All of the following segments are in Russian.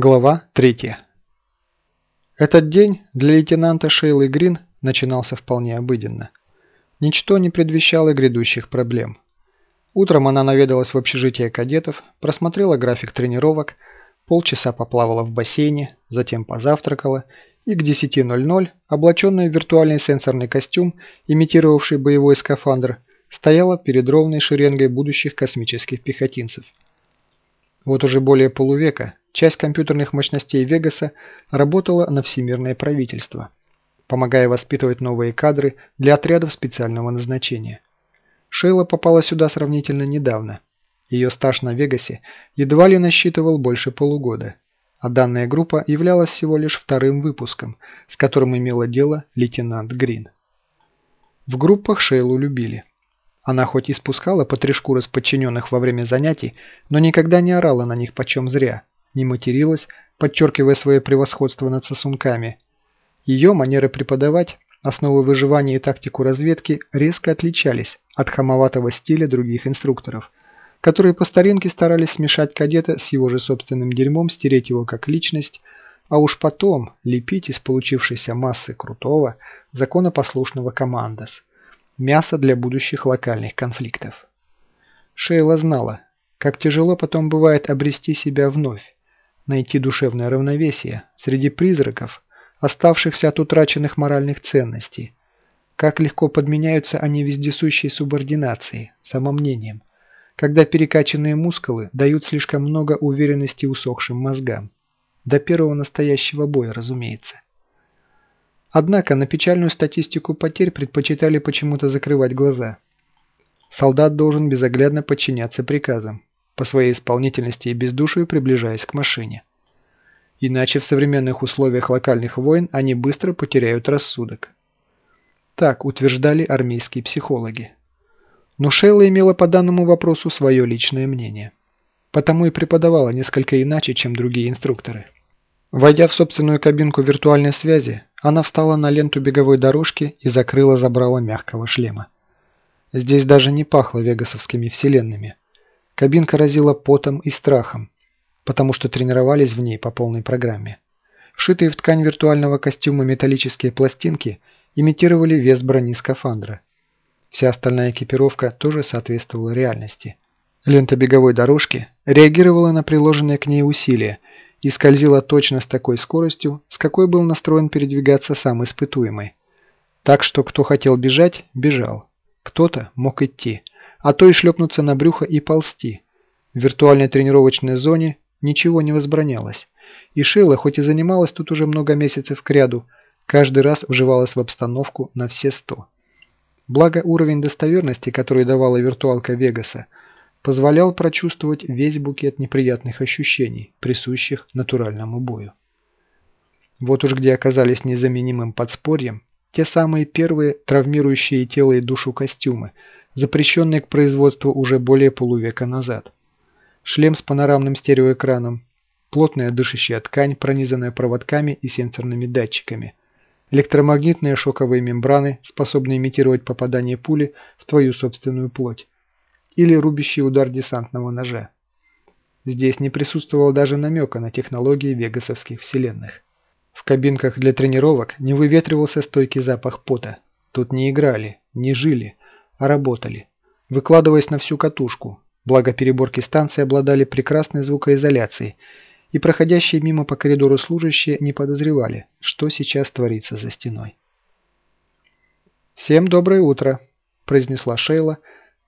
Глава 3. Этот день для лейтенанта Шейлы Грин начинался вполне обыденно. Ничто не предвещало грядущих проблем. Утром она наведалась в общежитие кадетов, просмотрела график тренировок, полчаса поплавала в бассейне, затем позавтракала и к 10.00, облаченная в виртуальный сенсорный костюм, имитировавший боевой скафандр, стояла перед ровной шеренгой будущих космических пехотинцев. Вот уже более полувека Часть компьютерных мощностей Вегаса работала на всемирное правительство, помогая воспитывать новые кадры для отрядов специального назначения. Шейла попала сюда сравнительно недавно. Ее стаж на Вегасе едва ли насчитывал больше полугода, а данная группа являлась всего лишь вторым выпуском, с которым имела дело лейтенант Грин. В группах Шейлу любили. Она хоть и спускала по три шкуры с подчиненных во время занятий, но никогда не орала на них почем зря – не материлась, подчеркивая свое превосходство над сосунками. Ее манеры преподавать, основы выживания и тактику разведки резко отличались от хамоватого стиля других инструкторов, которые по старинке старались смешать кадета с его же собственным дерьмом, стереть его как личность, а уж потом лепить из получившейся массы крутого, законопослушного командос. Мясо для будущих локальных конфликтов. Шейла знала, как тяжело потом бывает обрести себя вновь, найти душевное равновесие среди призраков, оставшихся от утраченных моральных ценностей. Как легко подменяются они вездесущей субординацией, самомнением, когда перекачанные мускулы дают слишком много уверенности усохшим мозгам. До первого настоящего боя, разумеется. Однако на печальную статистику потерь предпочитали почему-то закрывать глаза. Солдат должен безоглядно подчиняться приказам, по своей исполнительности и бездушию приближаясь к машине. Иначе в современных условиях локальных войн они быстро потеряют рассудок. Так утверждали армейские психологи. Но Шейла имела по данному вопросу свое личное мнение. Потому и преподавала несколько иначе, чем другие инструкторы. Войдя в собственную кабинку виртуальной связи, она встала на ленту беговой дорожки и закрыла забрала мягкого шлема. Здесь даже не пахло вегасовскими вселенными. Кабинка разила потом и страхом, потому что тренировались в ней по полной программе. Вшитые в ткань виртуального костюма металлические пластинки имитировали вес брони скафандра. Вся остальная экипировка тоже соответствовала реальности. Лента беговой дорожки реагировала на приложенные к ней усилия и скользила точно с такой скоростью, с какой был настроен передвигаться сам испытуемый. Так что кто хотел бежать – бежал, кто-то мог идти – а то и шлепнуться на брюхо и ползти. В виртуальной тренировочной зоне ничего не возбранялось. И Шейла, хоть и занималась тут уже много месяцев кряду, каждый раз вживалась в обстановку на все сто. Благо уровень достоверности, который давала виртуалка Вегаса, позволял прочувствовать весь букет неприятных ощущений, присущих натуральному бою. Вот уж где оказались незаменимым подспорьем те самые первые травмирующие тело и душу костюмы – запрещенный к производству уже более полувека назад. Шлем с панорамным стереоэкраном, плотная дышащая ткань, пронизанная проводками и сенсорными датчиками, электромагнитные шоковые мембраны, способные имитировать попадание пули в твою собственную плоть, или рубящий удар десантного ножа. Здесь не присутствовало даже намека на технологии вегасовских вселенных. В кабинках для тренировок не выветривался стойкий запах пота. Тут не играли, не жили, а работали, выкладываясь на всю катушку, благо переборки станции обладали прекрасной звукоизоляцией, и проходящие мимо по коридору служащие не подозревали, что сейчас творится за стеной. «Всем доброе утро», – произнесла Шейла,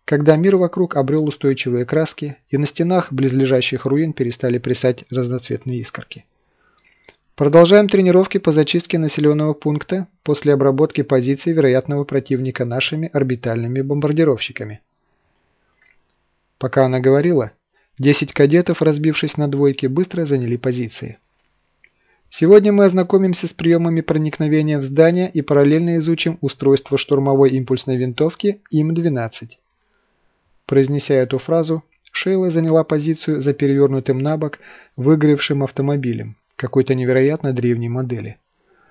когда мир вокруг обрел устойчивые краски, и на стенах близлежащих руин перестали плясать разноцветные искорки. Продолжаем тренировки по зачистке населенного пункта после обработки позиций вероятного противника нашими орбитальными бомбардировщиками. Пока она говорила, 10 кадетов, разбившись на двойки, быстро заняли позиции. Сегодня мы ознакомимся с приемами проникновения в здание и параллельно изучим устройство штурмовой импульсной винтовки ИМ-12. Произнеся эту фразу, Шейла заняла позицию за перевернутым на бок выгоревшим автомобилем какой-то невероятно древней модели.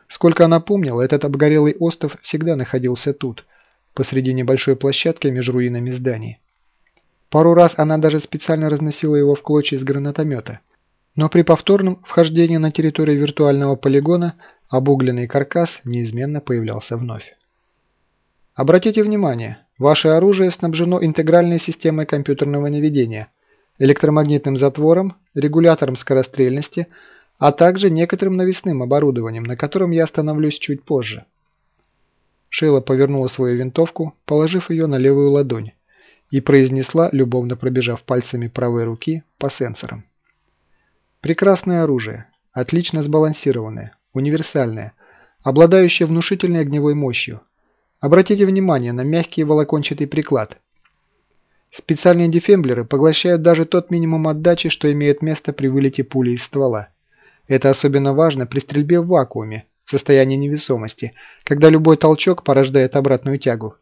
Сколько она помнила, этот обгорелый остров всегда находился тут, посреди небольшой площадки между руинами зданий. Пару раз она даже специально разносила его в клочья из гранатомета, Но при повторном вхождении на территорию виртуального полигона обугленный каркас неизменно появлялся вновь. Обратите внимание, ваше оружие снабжено интегральной системой компьютерного наведения, электромагнитным затвором, регулятором скорострельности, а также некоторым навесным оборудованием, на котором я остановлюсь чуть позже. Шейла повернула свою винтовку, положив ее на левую ладонь, и произнесла, любовно пробежав пальцами правой руки по сенсорам. Прекрасное оружие, отлично сбалансированное, универсальное, обладающее внушительной огневой мощью. Обратите внимание на мягкий волокончатый приклад. Специальные дефемблеры поглощают даже тот минимум отдачи, что имеет место при вылете пули из ствола. Это особенно важно при стрельбе в вакууме, состоянии невесомости, когда любой толчок порождает обратную тягу.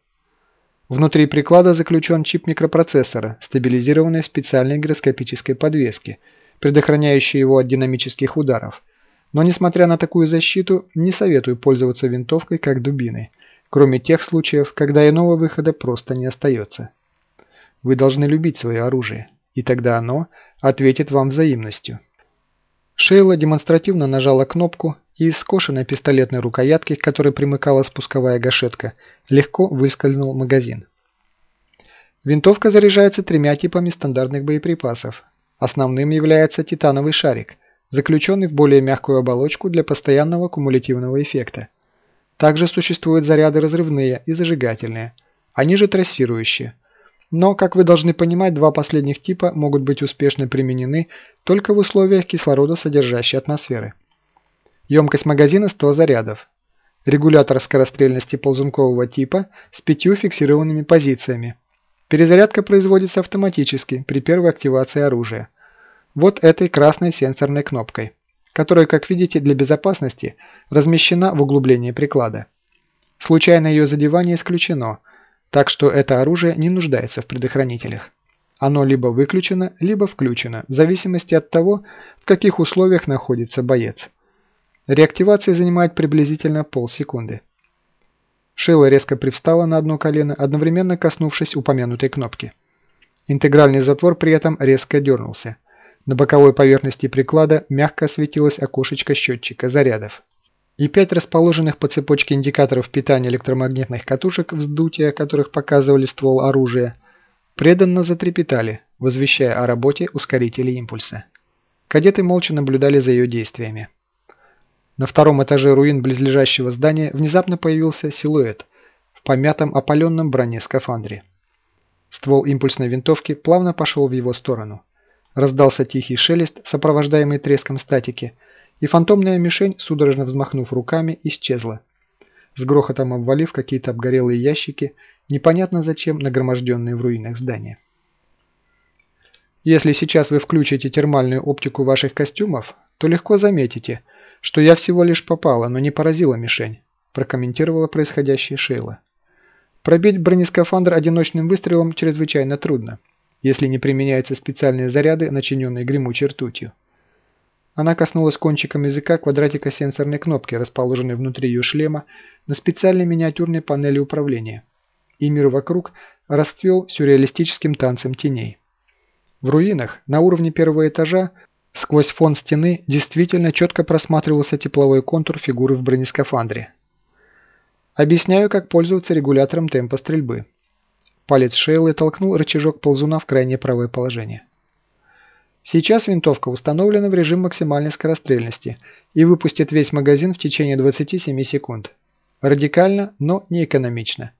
Внутри приклада заключен чип микропроцессора, стабилизированный в специальной гироскопической подвеске, предохраняющей его от динамических ударов. Но несмотря на такую защиту, не советую пользоваться винтовкой как дубиной, кроме тех случаев, когда иного выхода просто не остается. Вы должны любить свое оружие, и тогда оно ответит вам взаимностью. Шейла демонстративно нажала кнопку, и из скошенной пистолетной рукоятки, к которой примыкала спусковая гашетка, легко выскользнул магазин. Винтовка заряжается тремя типами стандартных боеприпасов. Основным является титановый шарик, заключенный в более мягкую оболочку для постоянного кумулятивного эффекта. Также существуют заряды разрывные и зажигательные, они же трассирующие. Но, как вы должны понимать, два последних типа могут быть успешно применены только в условиях кислородосодержащей атмосферы. Емкость магазина 100 зарядов. Регулятор скорострельности ползункового типа с пятью фиксированными позициями. Перезарядка производится автоматически при первой активации оружия. Вот этой красной сенсорной кнопкой, которая, как видите, для безопасности размещена в углублении приклада. Случайное ее задевание исключено, так что это оружие не нуждается в предохранителях. Оно либо выключено, либо включено, в зависимости от того, в каких условиях находится боец. Реактивация занимает приблизительно полсекунды. Шейла резко привстала на одно колено, одновременно коснувшись упомянутой кнопки. Интегральный затвор при этом резко дернулся. На боковой поверхности приклада мягко осветилось окошечко счетчика зарядов. И пять расположенных по цепочке индикаторов питания электромагнитных катушек, вздутия которых показывали ствол оружия, преданно затрепетали, возвещая о работе ускорителей импульса. Кадеты молча наблюдали за ее действиями. На втором этаже руин близлежащего здания внезапно появился силуэт в помятом опаленном броне скафандре. Ствол импульсной винтовки плавно пошел в его сторону. Раздался тихий шелест, сопровождаемый треском статики, и фантомная мишень, судорожно взмахнув руками, исчезла, с грохотом обвалив какие-то обгорелые ящики, непонятно зачем нагроможденные в руинах здания. Если сейчас вы включите термальную оптику ваших костюмов, то легко заметите – что я всего лишь попала, но не поразила мишень», – прокомментировала происходящее Шейла. «Пробить бронескафандр одиночным выстрелом чрезвычайно трудно, если не применяются специальные заряды, начиненные гремучей ртутью». Она коснулась кончиком языка квадратика сенсорной кнопки, расположенной внутри ее шлема, на специальной миниатюрной панели управления. И мир вокруг расцвел сюрреалистическим танцем теней. В руинах, на уровне первого этажа, Сквозь фон стены действительно четко просматривался тепловой контур фигуры в бронескафандре. Объясняю, как пользоваться регулятором темпа стрельбы. Палец Шейлы толкнул рычажок ползуна в крайнее правое положение. Сейчас винтовка установлена в режим максимальной скорострельности и выпустит весь магазин в течение 27 секунд. Радикально, но не экономично.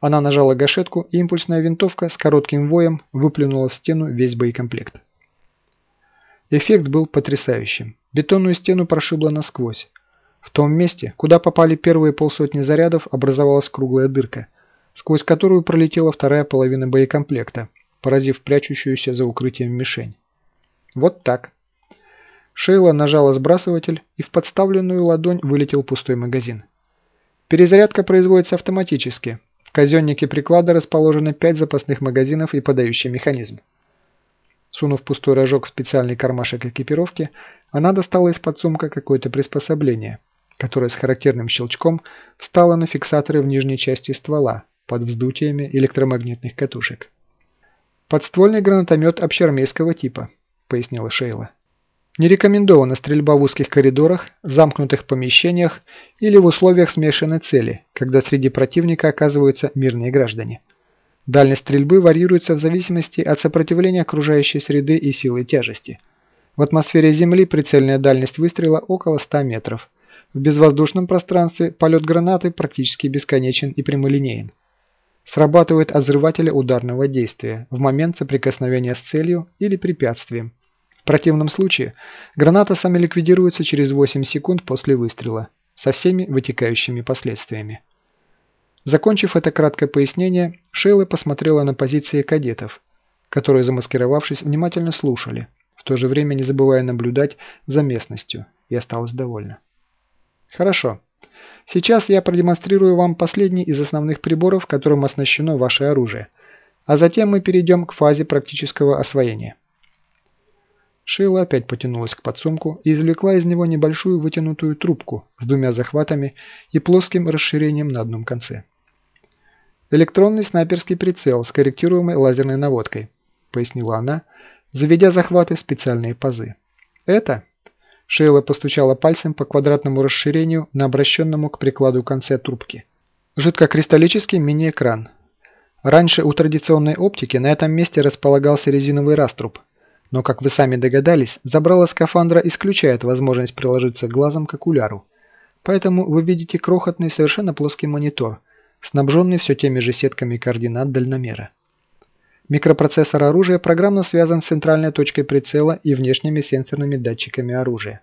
Она нажала гашетку, и импульсная винтовка с коротким воем выплюнула в стену весь боекомплект. Эффект был потрясающим. Бетонную стену прошибло насквозь. В том месте, куда попали первые полсотни зарядов, образовалась круглая дырка, сквозь которую пролетела вторая половина боекомплекта, поразив прячущуюся за укрытием мишень. Вот так. Шейла нажала сбрасыватель, и в подставленную ладонь вылетел пустой магазин. Перезарядка производится автоматически. В казеннике приклада расположены 5 запасных магазинов и подающий механизм. Сунув пустой рожок в специальный кармашек экипировки, она достала из-под сумка какое-то приспособление, которое с характерным щелчком встало на фиксаторы в нижней части ствола под вздутиями электромагнитных катушек. «Подствольный гранатомет общеармейского типа», — пояснила Шейла. Не рекомендована стрельба в узких коридорах, замкнутых помещениях или в условиях смешанной цели, когда среди противника оказываются мирные граждане. Дальность стрельбы варьируется в зависимости от сопротивления окружающей среды и силы тяжести. В атмосфере Земли прицельная дальность выстрела около 100 метров. В безвоздушном пространстве полет гранаты практически бесконечен и прямолинеен. Срабатывает от ударного действия в момент соприкосновения с целью или препятствием. В противном случае граната самоликвидируется через 8 секунд после выстрела со всеми вытекающими последствиями. Закончив это краткое пояснение, Шейла посмотрела на позиции кадетов, которые, замаскировавшись, внимательно слушали, в то же время не забывая наблюдать за местностью, и осталась довольна. «Хорошо. Сейчас я продемонстрирую вам последний из основных приборов, которым оснащено ваше оружие, а затем мы перейдем к фазе практического освоения». Шейла опять потянулась к подсумку и извлекла из него небольшую вытянутую трубку с двумя захватами и плоским расширением на одном конце. «Электронный снайперский прицел с корректируемой лазерной наводкой», – пояснила она, заведя захваты в специальные пазы. «Это?» – Шейла постучала пальцем по квадратному расширению на обращенному к прикладу конце трубки. «Жидкокристаллический мини-экран. Раньше у традиционной оптики на этом месте располагался резиновый раструб, но, как вы сами догадались, забрала скафандра исключает возможность приложиться глазом к окуляру. Поэтому вы видите крохотный совершенно плоский монитор – снабженный все теми же сетками координат дальномера. Микропроцессор оружия программно связан с центральной точкой прицела и внешними сенсорными датчиками оружия.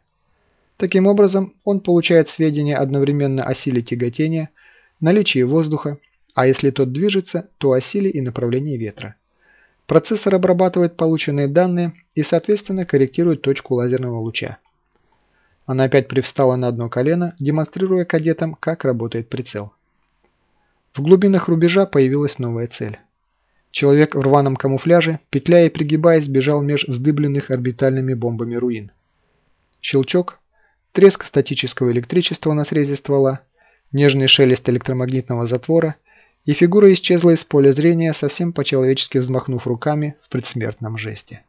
Таким образом, он получает сведения одновременно о силе тяготения, наличии воздуха, а если тот движется, то о силе и направлении ветра. Процессор обрабатывает полученные данные и, соответственно, корректирует точку лазерного луча. Она опять привстала на одно колено, демонстрируя кадетам, как работает прицел. В глубинах рубежа появилась новая цель. Человек в рваном камуфляже, петляя и пригибаясь, бежал меж вздыбленных орбитальными бомбами руин. Щелчок, треск статического электричества на срезе ствола, нежный шелест электромагнитного затвора, и фигура исчезла из поля зрения, совсем по-человечески взмахнув руками в предсмертном жесте.